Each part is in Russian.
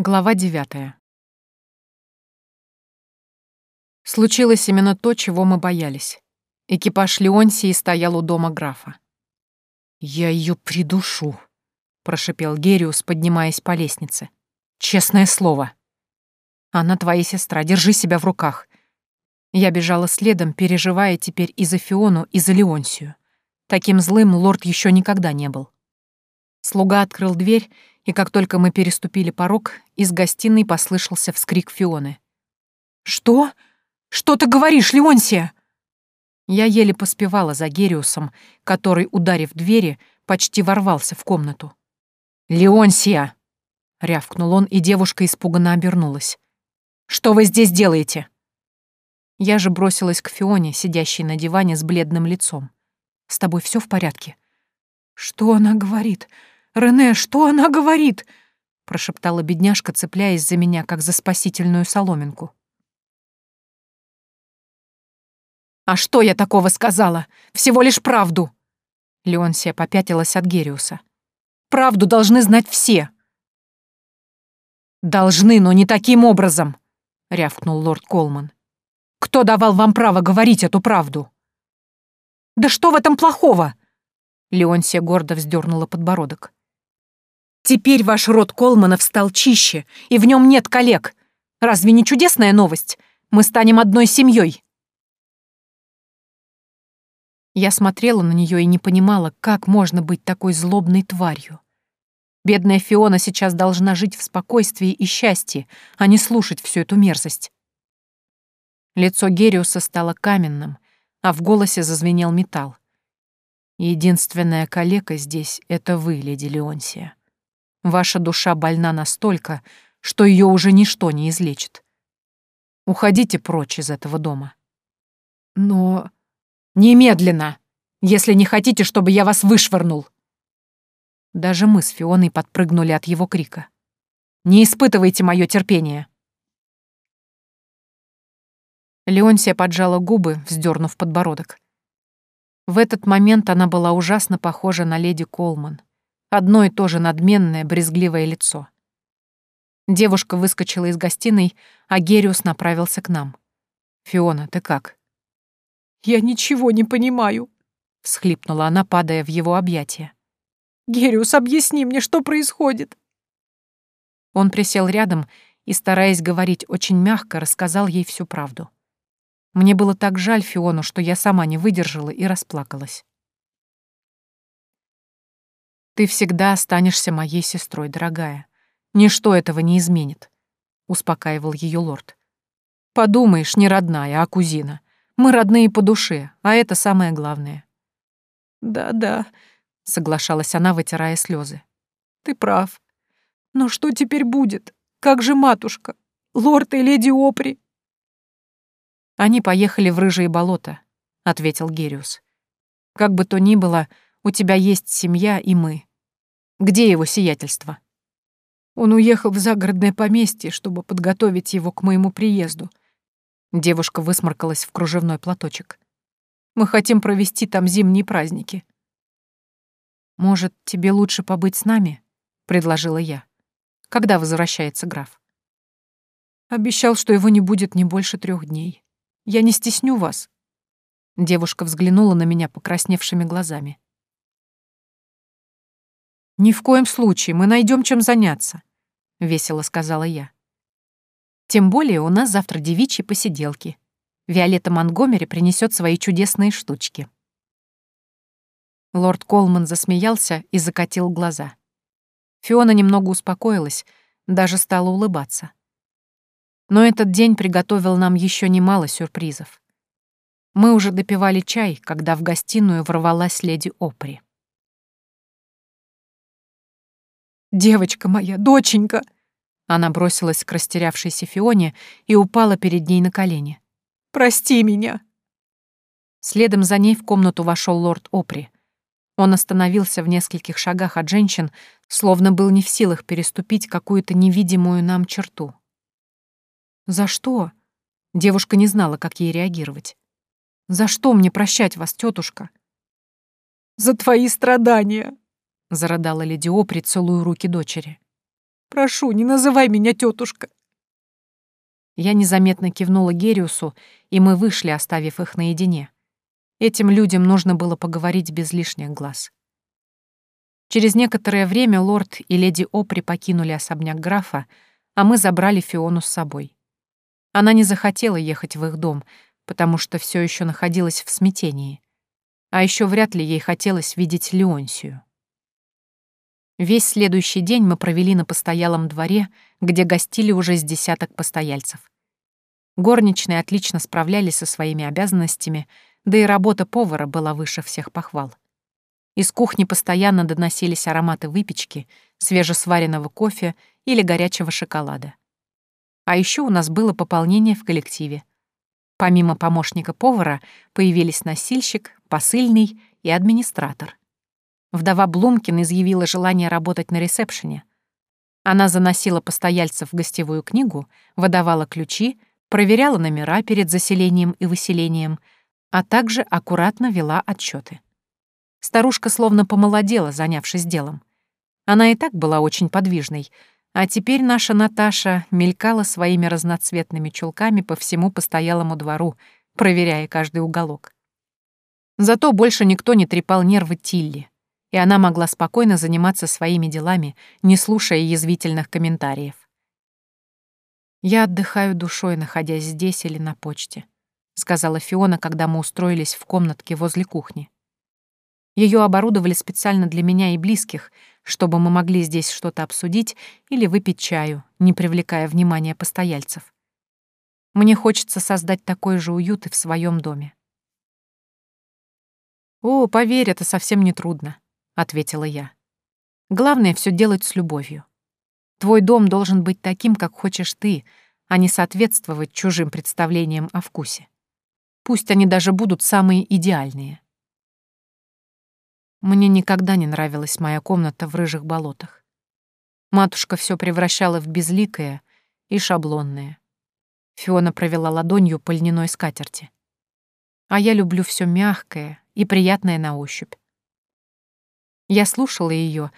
Глава девятая. Случилось именно то, чего мы боялись. Экипаж Леонсии стоял у дома графа. «Я ее придушу», — прошипел Гериус, поднимаясь по лестнице. «Честное слово. Она твоя сестра, держи себя в руках». Я бежала следом, переживая теперь и за Фиону, и за Леонсию. Таким злым лорд еще никогда не был. Слуга открыл дверь, и как только мы переступили порог, из гостиной послышался вскрик Фионы. «Что? Что ты говоришь, Леонсия?» Я еле поспевала за Гериусом, который, ударив двери, почти ворвался в комнату. «Леонсия!» — рявкнул он, и девушка испуганно обернулась. «Что вы здесь делаете?» Я же бросилась к Фионе, сидящей на диване с бледным лицом. «С тобой все в порядке?» «Что она говорит? «Рене, что она говорит?» — прошептала бедняжка, цепляясь за меня, как за спасительную соломинку. «А что я такого сказала? Всего лишь правду!» Леонсия попятилась от Гериуса. «Правду должны знать все!» «Должны, но не таким образом!» — рявкнул лорд Колман. «Кто давал вам право говорить эту правду?» «Да что в этом плохого?» Леонсия гордо вздернула подбородок. Теперь ваш род Колманов стал чище, и в нем нет коллег. Разве не чудесная новость? Мы станем одной семьей. Я смотрела на нее и не понимала, как можно быть такой злобной тварью. Бедная Фиона сейчас должна жить в спокойствии и счастье, а не слушать всю эту мерзость. Лицо Гериуса стало каменным, а в голосе зазвенел металл. Единственная калека здесь — это вы, леди Леонсия. Ваша душа больна настолько, что ее уже ничто не излечит. Уходите прочь из этого дома. Но... Немедленно, если не хотите, чтобы я вас вышвырнул. Даже мы с Фионой подпрыгнули от его крика. Не испытывайте мое терпение. Леонсия поджала губы, вздернув подбородок. В этот момент она была ужасно похожа на леди Колман. Одно и то же надменное, брезгливое лицо. Девушка выскочила из гостиной, а Гериус направился к нам. «Фиона, ты как?» «Я ничего не понимаю», — всхлипнула она, падая в его объятия. «Гериус, объясни мне, что происходит?» Он присел рядом и, стараясь говорить очень мягко, рассказал ей всю правду. Мне было так жаль Фиону, что я сама не выдержала и расплакалась. Ты всегда останешься моей сестрой, дорогая. Ничто этого не изменит», — успокаивал ее лорд. «Подумаешь, не родная, а кузина. Мы родные по душе, а это самое главное». «Да-да», — соглашалась она, вытирая слезы. «Ты прав. Но что теперь будет? Как же матушка? Лорд и леди Опри?» «Они поехали в Рыжие болота», — ответил Гериус. «Как бы то ни было, у тебя есть семья и мы. Где его сиятельство? Он уехал в загородное поместье, чтобы подготовить его к моему приезду. Девушка высморкалась в кружевной платочек. Мы хотим провести там зимние праздники. Может, тебе лучше побыть с нами? предложила я. Когда возвращается граф? Обещал, что его не будет не больше трех дней. Я не стесню вас. Девушка взглянула на меня покрасневшими глазами. «Ни в коем случае, мы найдем чем заняться», — весело сказала я. «Тем более у нас завтра девичьи посиделки. Виолетта Монгомери принесет свои чудесные штучки». Лорд Колман засмеялся и закатил глаза. Фиона немного успокоилась, даже стала улыбаться. Но этот день приготовил нам еще немало сюрпризов. Мы уже допивали чай, когда в гостиную ворвалась леди Опри. «Девочка моя, доченька!» Она бросилась к растерявшейся Фионе и упала перед ней на колени. «Прости меня!» Следом за ней в комнату вошел лорд Опри. Он остановился в нескольких шагах от женщин, словно был не в силах переступить какую-то невидимую нам черту. «За что?» Девушка не знала, как ей реагировать. «За что мне прощать вас, тетушка?» «За твои страдания!» — зарыдала леди Опри, целую руки дочери. Прошу, не называй меня тетушка. Я незаметно кивнула Гериусу, и мы вышли, оставив их наедине. Этим людям нужно было поговорить без лишних глаз. Через некоторое время лорд и леди Опри покинули особняк графа, а мы забрали Фиону с собой. Она не захотела ехать в их дом, потому что все еще находилась в смятении. А еще вряд ли ей хотелось видеть Леонсию. Весь следующий день мы провели на постоялом дворе, где гостили уже с десяток постояльцев. Горничные отлично справлялись со своими обязанностями, да и работа повара была выше всех похвал. Из кухни постоянно доносились ароматы выпечки, свежесваренного кофе или горячего шоколада. А еще у нас было пополнение в коллективе. Помимо помощника повара появились носильщик, посыльный и администратор. Вдова Блумкин изъявила желание работать на ресепшене. Она заносила постояльцев в гостевую книгу, выдавала ключи, проверяла номера перед заселением и выселением, а также аккуратно вела отчеты. Старушка словно помолодела, занявшись делом. Она и так была очень подвижной, а теперь наша Наташа мелькала своими разноцветными чулками по всему постоялому двору, проверяя каждый уголок. Зато больше никто не трепал нервы Тилли, и она могла спокойно заниматься своими делами, не слушая язвительных комментариев. «Я отдыхаю душой, находясь здесь или на почте», — сказала Фиона, когда мы устроились в комнатке возле кухни. Ее оборудовали специально для меня и близких, чтобы мы могли здесь что-то обсудить или выпить чаю, не привлекая внимания постояльцев. Мне хочется создать такой же уют и в своем доме. «О, поверь, это совсем не трудно», — ответила я. «Главное — все делать с любовью. Твой дом должен быть таким, как хочешь ты, а не соответствовать чужим представлениям о вкусе. Пусть они даже будут самые идеальные». Мне никогда не нравилась моя комната в рыжих болотах. Матушка все превращала в безликое и шаблонное. Фиона провела ладонью по льняной скатерти. А я люблю все мягкое и приятное на ощупь. Я слушала ее,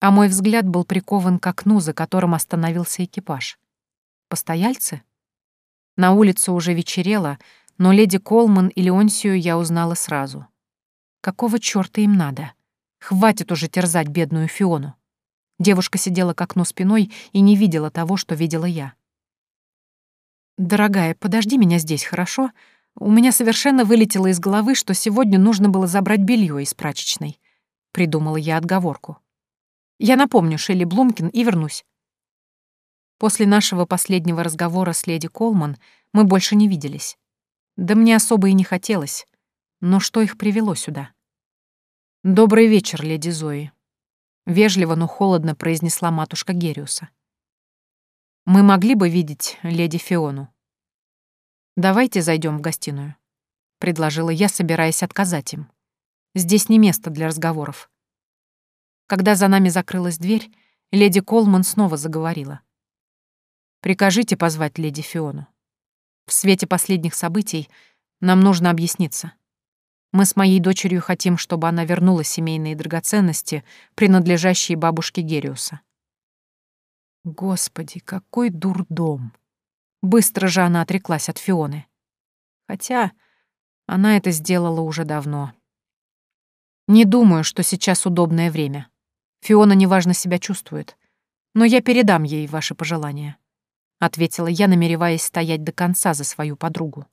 а мой взгляд был прикован к окну, за которым остановился экипаж. Постояльцы? На улице уже вечерело, но леди Колман и Леонсию я узнала сразу — Какого чёрта им надо? Хватит уже терзать бедную Фиону. Девушка сидела к окну спиной и не видела того, что видела я. «Дорогая, подожди меня здесь, хорошо? У меня совершенно вылетело из головы, что сегодня нужно было забрать белье из прачечной». Придумала я отговорку. «Я напомню Шелли Блумкин и вернусь». После нашего последнего разговора с леди Колман мы больше не виделись. Да мне особо и не хотелось. Но что их привело сюда? «Добрый вечер, леди Зои», — вежливо, но холодно произнесла матушка Гериуса. «Мы могли бы видеть леди Фиону». «Давайте зайдем в гостиную», — предложила я, собираясь отказать им. «Здесь не место для разговоров». Когда за нами закрылась дверь, леди Колман снова заговорила. «Прикажите позвать леди Фиону. В свете последних событий нам нужно объясниться. Мы с моей дочерью хотим, чтобы она вернула семейные драгоценности, принадлежащие бабушке Гериуса. Господи, какой дурдом. Быстро же она отреклась от Фионы. Хотя она это сделала уже давно. Не думаю, что сейчас удобное время. Фиона неважно себя чувствует. Но я передам ей ваши пожелания, — ответила я, намереваясь стоять до конца за свою подругу.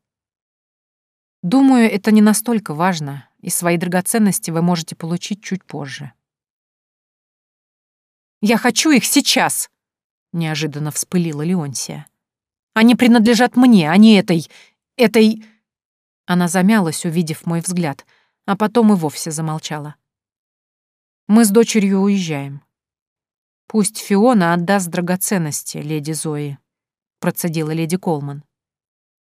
Думаю, это не настолько важно, и свои драгоценности вы можете получить чуть позже. «Я хочу их сейчас!» — неожиданно вспылила Леонсия. «Они принадлежат мне, а не этой... этой...» Она замялась, увидев мой взгляд, а потом и вовсе замолчала. «Мы с дочерью уезжаем. Пусть Фиона отдаст драгоценности, леди Зои», — процедила леди Колман.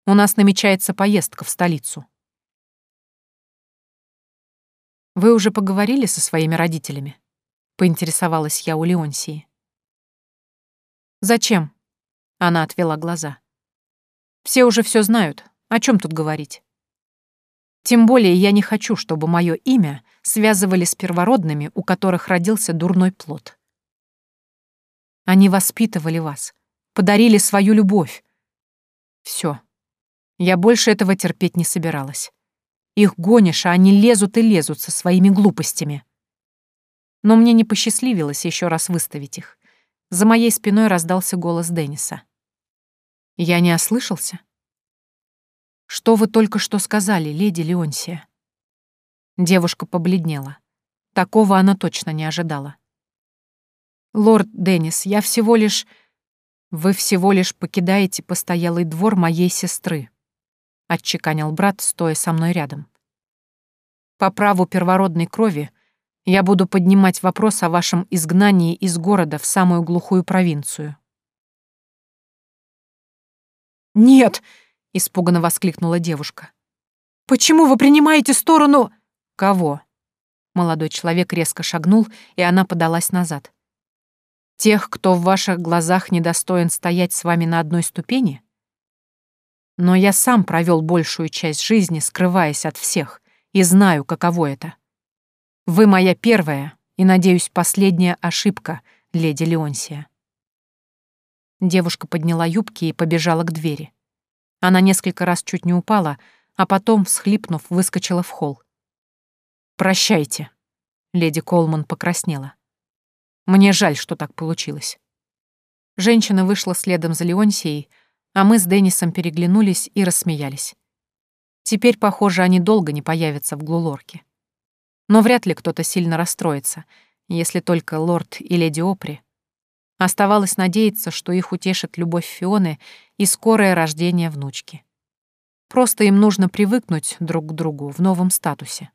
«У нас намечается поездка в столицу». «Вы уже поговорили со своими родителями?» — поинтересовалась я у Леонсии. «Зачем?» — она отвела глаза. «Все уже все знают. О чем тут говорить?» Тем более я не хочу, чтобы мое имя связывали с первородными, у которых родился дурной плод. Они воспитывали вас, подарили свою любовь. Все. Я больше этого терпеть не собиралась. Их гонишь, а они лезут и лезут со своими глупостями. Но мне не посчастливилось еще раз выставить их. За моей спиной раздался голос Денниса. Я не ослышался? Что вы только что сказали, леди Леонсия? Девушка побледнела. Такого она точно не ожидала. «Лорд Деннис, я всего лишь...» «Вы всего лишь покидаете постоялый двор моей сестры», — отчеканил брат, стоя со мной рядом. «По праву первородной крови я буду поднимать вопрос о вашем изгнании из города в самую глухую провинцию». «Нет!» — испуганно воскликнула девушка. «Почему вы принимаете сторону...» «Кого?» Молодой человек резко шагнул, и она подалась назад. Тех, кто в ваших глазах недостоин стоять с вами на одной ступени? Но я сам провел большую часть жизни, скрываясь от всех, и знаю, каково это. Вы моя первая и, надеюсь, последняя ошибка, леди Леонсия. Девушка подняла юбки и побежала к двери. Она несколько раз чуть не упала, а потом, всхлипнув, выскочила в холл. «Прощайте», — леди Колман покраснела. Мне жаль, что так получилось. Женщина вышла следом за Леонсией, а мы с Деннисом переглянулись и рассмеялись. Теперь, похоже, они долго не появятся в Глулорке. Но вряд ли кто-то сильно расстроится, если только лорд и леди Опри. Оставалось надеяться, что их утешит любовь Фионы и скорое рождение внучки. Просто им нужно привыкнуть друг к другу в новом статусе.